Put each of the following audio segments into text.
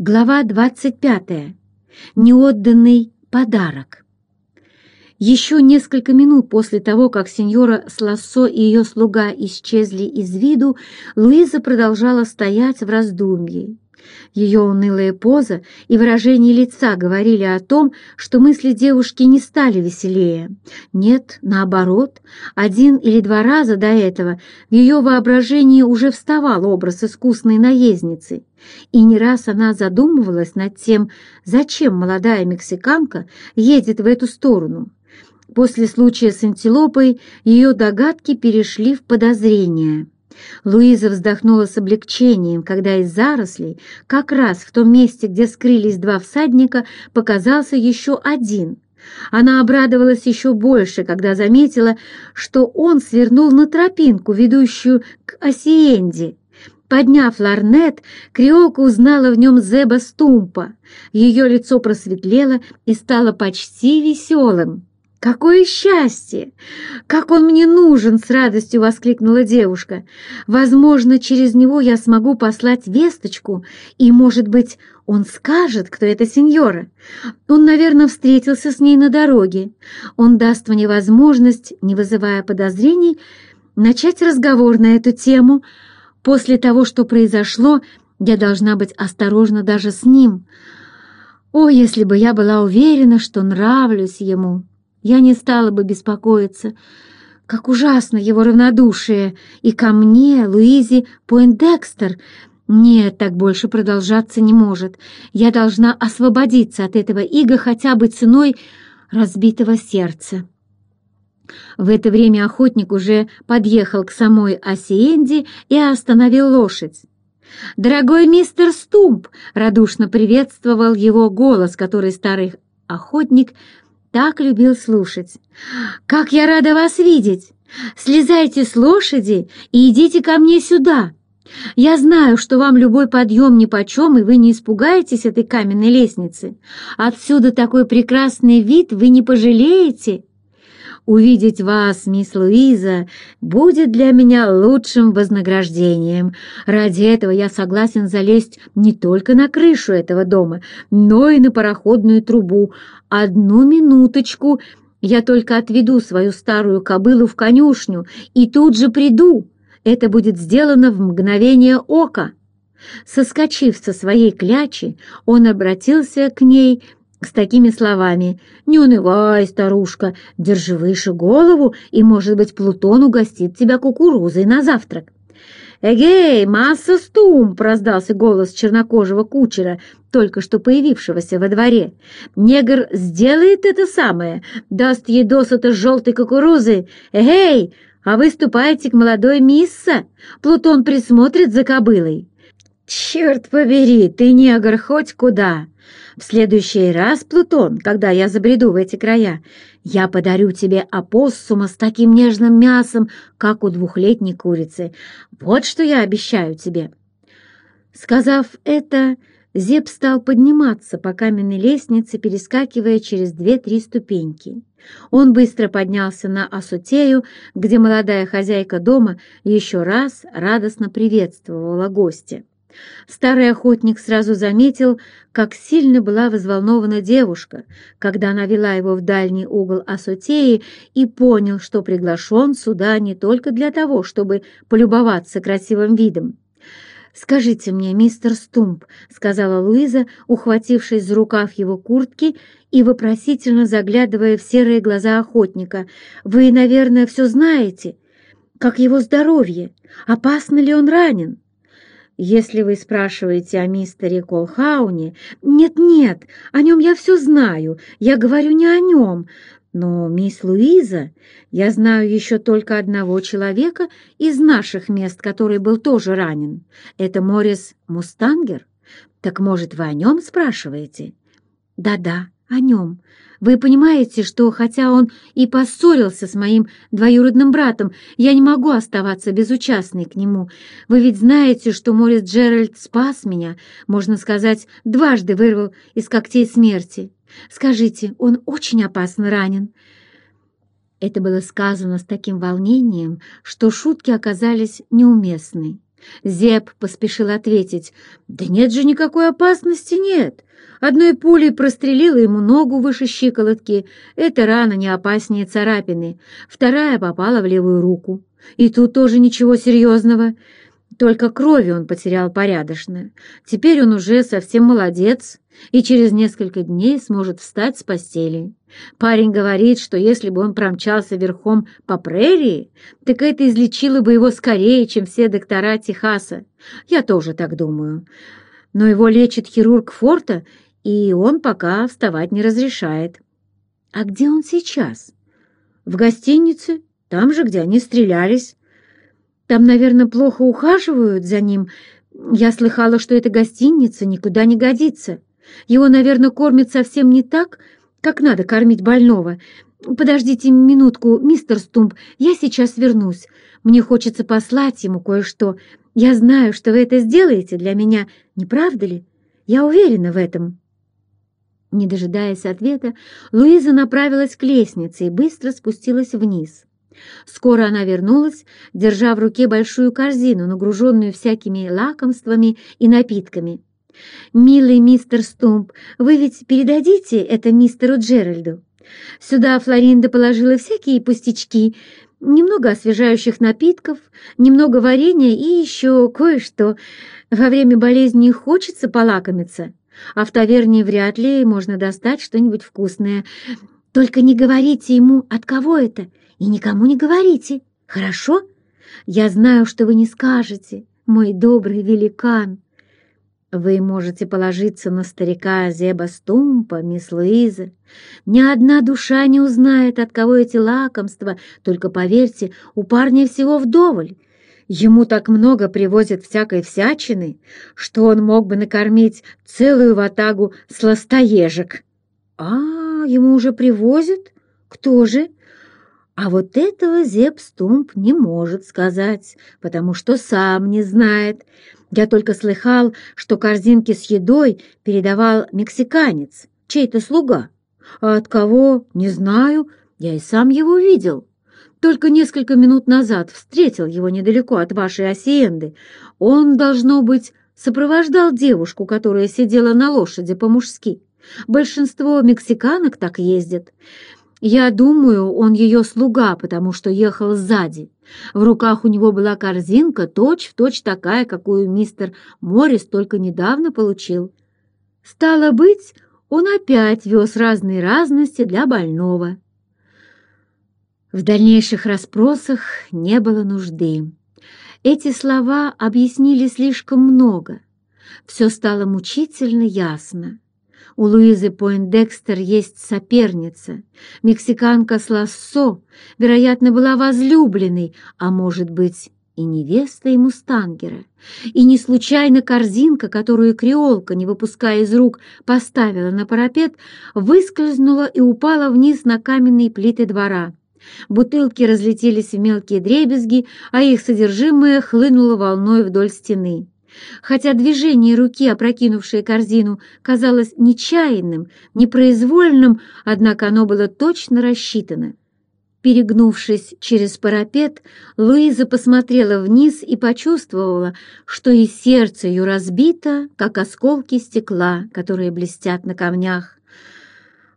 Глава 25. Неотданный подарок. Еще несколько минут после того, как сеньора Слассо и ее слуга исчезли из виду, Луиза продолжала стоять в раздумье. Ее унылая поза и выражение лица говорили о том, что мысли девушки не стали веселее. Нет, наоборот, один или два раза до этого в ее воображении уже вставал образ искусной наездницы, и не раз она задумывалась над тем, зачем молодая мексиканка едет в эту сторону. После случая с антилопой ее догадки перешли в подозрения. Луиза вздохнула с облегчением, когда из зарослей, как раз в том месте, где скрылись два всадника, показался еще один. Она обрадовалась еще больше, когда заметила, что он свернул на тропинку, ведущую к Осиенде. Подняв ларнет, Криолка узнала в нем Зеба Стумпа. Ее лицо просветлело и стало почти веселым. «Какое счастье! Как он мне нужен!» — с радостью воскликнула девушка. «Возможно, через него я смогу послать весточку, и, может быть, он скажет, кто эта сеньора. Он, наверное, встретился с ней на дороге. Он даст мне возможность, не вызывая подозрений, начать разговор на эту тему. После того, что произошло, я должна быть осторожна даже с ним. О, если бы я была уверена, что нравлюсь ему!» Я не стала бы беспокоиться. Как ужасно его равнодушие! И ко мне, Луизе Пойндекстер. Нет, так больше продолжаться не может. Я должна освободиться от этого ига хотя бы ценой разбитого сердца. В это время охотник уже подъехал к самой Осиенде и остановил лошадь. «Дорогой мистер Стумп!» — радушно приветствовал его голос, который старый охотник так любил слушать. «Как я рада вас видеть! Слезайте с лошади и идите ко мне сюда. Я знаю, что вам любой подъем нипочем, и вы не испугаетесь этой каменной лестницы. Отсюда такой прекрасный вид вы не пожалеете». Увидеть вас, мисс Луиза, будет для меня лучшим вознаграждением. Ради этого я согласен залезть не только на крышу этого дома, но и на пароходную трубу. Одну минуточку, я только отведу свою старую кобылу в конюшню и тут же приду. Это будет сделано в мгновение ока». Соскочив со своей клячи, он обратился к ней с такими словами «Не унывай, старушка, держи выше голову, и, может быть, Плутон угостит тебя кукурузой на завтрак». «Эгей, масса стум!» — раздался голос чернокожего кучера, только что появившегося во дворе. «Негр сделает это самое, даст ей досыта желтой кукурузы. Эгей, а вы ступайте к молодой мисса, Плутон присмотрит за кобылой». «Черт побери, ты негр хоть куда!» В следующий раз, Плутон, когда я забреду в эти края, я подарю тебе опоссума с таким нежным мясом, как у двухлетней курицы. Вот что я обещаю тебе». Сказав это, Зеб стал подниматься по каменной лестнице, перескакивая через две-три ступеньки. Он быстро поднялся на Асутею, где молодая хозяйка дома еще раз радостно приветствовала гостя. Старый охотник сразу заметил, как сильно была взволнована девушка, когда она вела его в дальний угол Асотеи и понял, что приглашен сюда не только для того, чтобы полюбоваться красивым видом. «Скажите мне, мистер Стумп», — сказала Луиза, ухватившись за рукав его куртки и вопросительно заглядывая в серые глаза охотника, «вы, наверное, все знаете? Как его здоровье? Опасно ли он ранен?» Если вы спрашиваете о мистере Колхауне... Нет-нет, о нем я все знаю, я говорю не о нем. Но, мисс Луиза, я знаю еще только одного человека из наших мест, который был тоже ранен. Это Морис Мустангер. Так, может, вы о нем спрашиваете? Да-да, о нем. Вы понимаете, что хотя он и поссорился с моим двоюродным братом, я не могу оставаться безучастной к нему. Вы ведь знаете, что Морис Джеральд спас меня, можно сказать, дважды вырвал из когтей смерти. Скажите, он очень опасно ранен». Это было сказано с таким волнением, что шутки оказались неуместны. Зеб поспешил ответить, «Да нет же никакой опасности, нет. Одной пулей прострелила ему ногу выше щиколотки. Эта рана не опаснее царапины. Вторая попала в левую руку. И тут тоже ничего серьезного. Только крови он потерял порядочно. Теперь он уже совсем молодец и через несколько дней сможет встать с постели. Парень говорит, что если бы он промчался верхом по прерии, так это излечило бы его скорее, чем все доктора Техаса. Я тоже так думаю. Но его лечит хирург Форта, и он пока вставать не разрешает. А где он сейчас? В гостинице, там же, где они стрелялись. Там, наверное, плохо ухаживают за ним. Я слыхала, что эта гостиница никуда не годится. Его, наверное, кормят совсем не так, как надо кормить больного. Подождите минутку, мистер Стумп, я сейчас вернусь. Мне хочется послать ему кое-что. Я знаю, что вы это сделаете для меня, не правда ли? Я уверена в этом». Не дожидаясь ответа, Луиза направилась к лестнице и быстро спустилась вниз. Скоро она вернулась, держа в руке большую корзину, нагруженную всякими лакомствами и напитками. «Милый мистер Стумп, вы ведь передадите это мистеру Джеральду? Сюда Флоринда положила всякие пустячки, немного освежающих напитков, немного варенья и еще кое-что. Во время болезни хочется полакомиться, а в таверне вряд ли можно достать что-нибудь вкусное. Только не говорите ему, от кого это, и никому не говорите, хорошо? Я знаю, что вы не скажете, мой добрый великан». Вы можете положиться на старика Зеба Стумпа, мисс Луиза. Ни одна душа не узнает, от кого эти лакомства, только поверьте, у парня всего вдоволь. Ему так много привозят всякой всячины, что он мог бы накормить целую ватагу сластоежек. А, ему уже привозят? Кто же? А вот этого Зеб Стумп не может сказать, потому что сам не знает. Я только слыхал, что корзинки с едой передавал мексиканец, чей-то слуга. А от кого, не знаю, я и сам его видел. Только несколько минут назад встретил его недалеко от вашей осиенды. Он, должно быть, сопровождал девушку, которая сидела на лошади по-мужски. Большинство мексиканок так ездят. Я думаю, он ее слуга, потому что ехал сзади. В руках у него была корзинка, точь-в-точь точь такая, какую мистер Моррис только недавно получил. Стало быть, он опять вез разные разности для больного. В дальнейших расспросах не было нужды. Эти слова объяснили слишком много. Все стало мучительно ясно. У Луизы Пойндекстер есть соперница. Мексиканка Слассо, вероятно, была возлюбленной, а может быть и невестой Мустангера. И не случайно корзинка, которую креолка, не выпуская из рук, поставила на парапет, выскользнула и упала вниз на каменные плиты двора. Бутылки разлетелись в мелкие дребезги, а их содержимое хлынуло волной вдоль стены. Хотя движение руки, опрокинувшей корзину, казалось нечаянным, непроизвольным, однако оно было точно рассчитано. Перегнувшись через парапет, Луиза посмотрела вниз и почувствовала, что и сердце ее разбито, как осколки стекла, которые блестят на камнях.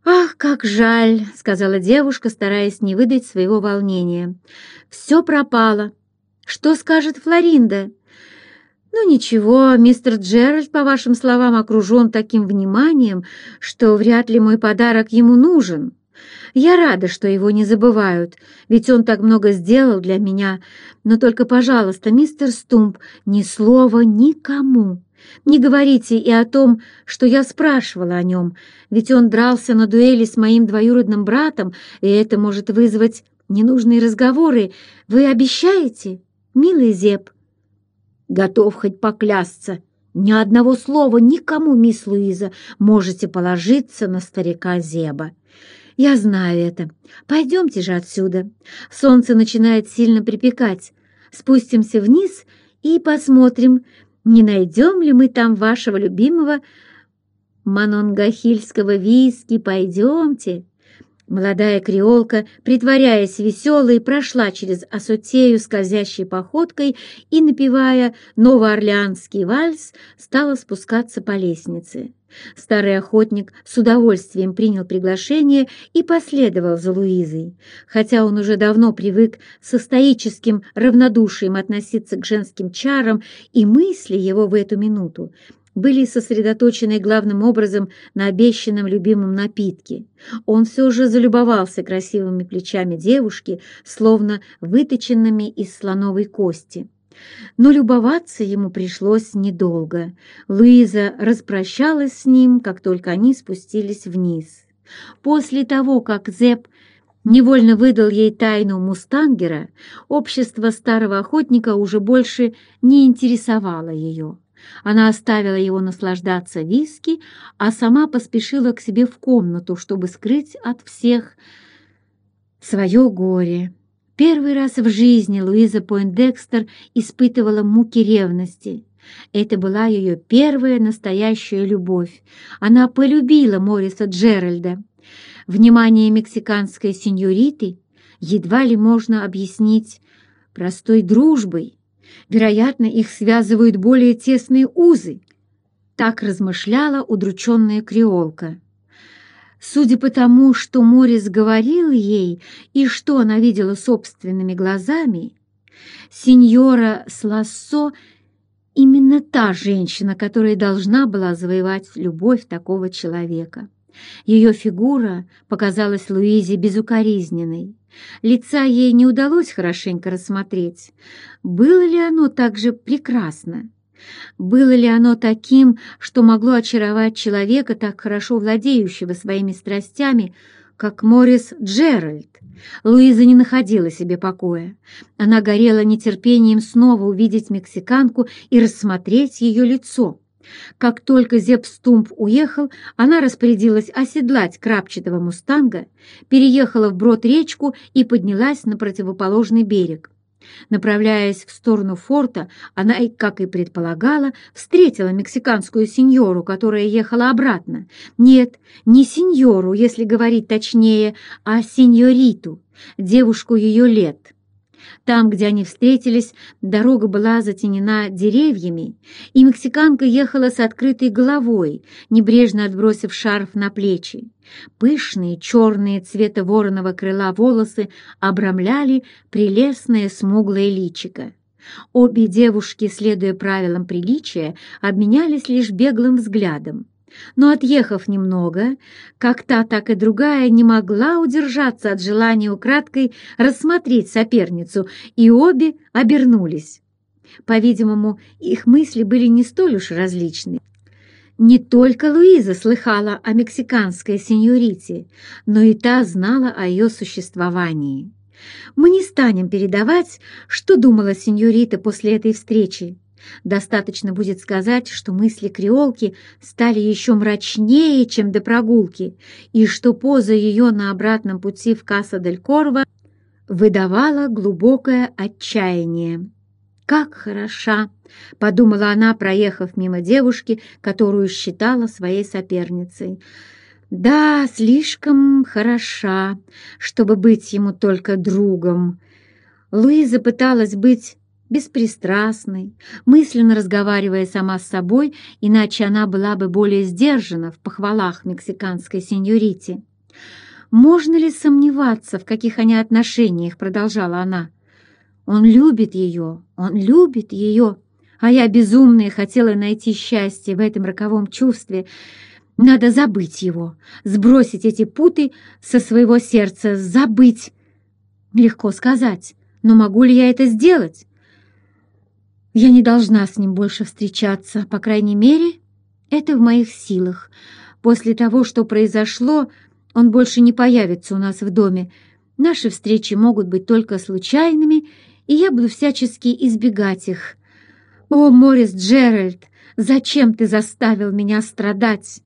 «Ах, как жаль!» — сказала девушка, стараясь не выдать своего волнения. «Все пропало. Что скажет Флоринда?» «Ну ничего, мистер Джеральд, по вашим словам, окружен таким вниманием, что вряд ли мой подарок ему нужен. Я рада, что его не забывают, ведь он так много сделал для меня. Но только, пожалуйста, мистер Стумп, ни слова никому. Не говорите и о том, что я спрашивала о нем, ведь он дрался на дуэли с моим двоюродным братом, и это может вызвать ненужные разговоры. Вы обещаете, милый Зеб?» Готов хоть поклясться. Ни одного слова никому, мисс Луиза, можете положиться на старика Зеба. Я знаю это. Пойдемте же отсюда. Солнце начинает сильно припекать. Спустимся вниз и посмотрим, не найдем ли мы там вашего любимого манонгахильского виски. Пойдемте. Молодая креолка, притворяясь веселой, прошла через Осотею скользящей походкой и, напевая новоорлеанский вальс, стала спускаться по лестнице. Старый охотник с удовольствием принял приглашение и последовал за Луизой, хотя он уже давно привык со стоическим равнодушием относиться к женским чарам, и мысли его в эту минуту были сосредоточены главным образом на обещанном любимом напитке. Он все же залюбовался красивыми плечами девушки, словно выточенными из слоновой кости. Но любоваться ему пришлось недолго. Луиза распрощалась с ним, как только они спустились вниз. После того, как Зепп невольно выдал ей тайну мустангера, общество старого охотника уже больше не интересовало ее. Она оставила его наслаждаться виски, а сама поспешила к себе в комнату, чтобы скрыть от всех свое горе. Первый раз в жизни Луиза Пойндекстер испытывала муки ревности. Это была ее первая настоящая любовь. Она полюбила Мориса Джеральда. Внимание мексиканской сеньориты едва ли можно объяснить простой дружбой. Вероятно, их связывают более тесные узы. Так размышляла удрученная креолка. Судя по тому, что Морис говорил ей и что она видела собственными глазами, сеньора Слассо именно та женщина, которая должна была завоевать любовь такого человека. Ее фигура показалась Луизе безукоризненной. Лица ей не удалось хорошенько рассмотреть. Было ли оно так же прекрасно? Было ли оно таким, что могло очаровать человека, так хорошо владеющего своими страстями, как Морис Джеральд? Луиза не находила себе покоя. Она горела нетерпением снова увидеть мексиканку и рассмотреть ее лицо. Как только Зепстумп уехал, она распорядилась оседлать крапчатого мустанга, переехала в брод речку и поднялась на противоположный берег. Направляясь в сторону форта, она, как и предполагала, встретила мексиканскую сеньору, которая ехала обратно. Нет, не сеньору, если говорить точнее, а сеньориту, девушку ее лет. Там, где они встретились, дорога была затенена деревьями, и мексиканка ехала с открытой головой, небрежно отбросив шарф на плечи. Пышные черные цвета вороного крыла волосы обрамляли прелестное смуглое личико. Обе девушки, следуя правилам приличия, обменялись лишь беглым взглядом. Но, отъехав немного, как та, так и другая не могла удержаться от желания украдкой рассмотреть соперницу, и обе обернулись. По-видимому, их мысли были не столь уж различны. Не только Луиза слыхала о мексиканской сеньорите, но и та знала о ее существовании. Мы не станем передавать, что думала сеньорита после этой встречи. Достаточно будет сказать, что мысли креолки стали еще мрачнее, чем до прогулки, и что поза ее на обратном пути в Касса-дель-Корво выдавала глубокое отчаяние. «Как хороша!» — подумала она, проехав мимо девушки, которую считала своей соперницей. «Да, слишком хороша, чтобы быть ему только другом». Луиза пыталась быть беспристрастной, мысленно разговаривая сама с собой, иначе она была бы более сдержана в похвалах мексиканской сеньорите. «Можно ли сомневаться, в каких они отношениях?» — продолжала она. «Он любит ее, он любит ее, а я безумная хотела найти счастье в этом роковом чувстве. Надо забыть его, сбросить эти путы со своего сердца, забыть. Легко сказать, но могу ли я это сделать?» Я не должна с ним больше встречаться, по крайней мере, это в моих силах. После того, что произошло, он больше не появится у нас в доме. Наши встречи могут быть только случайными, и я буду всячески избегать их. О, Морис Джеральд, зачем ты заставил меня страдать?»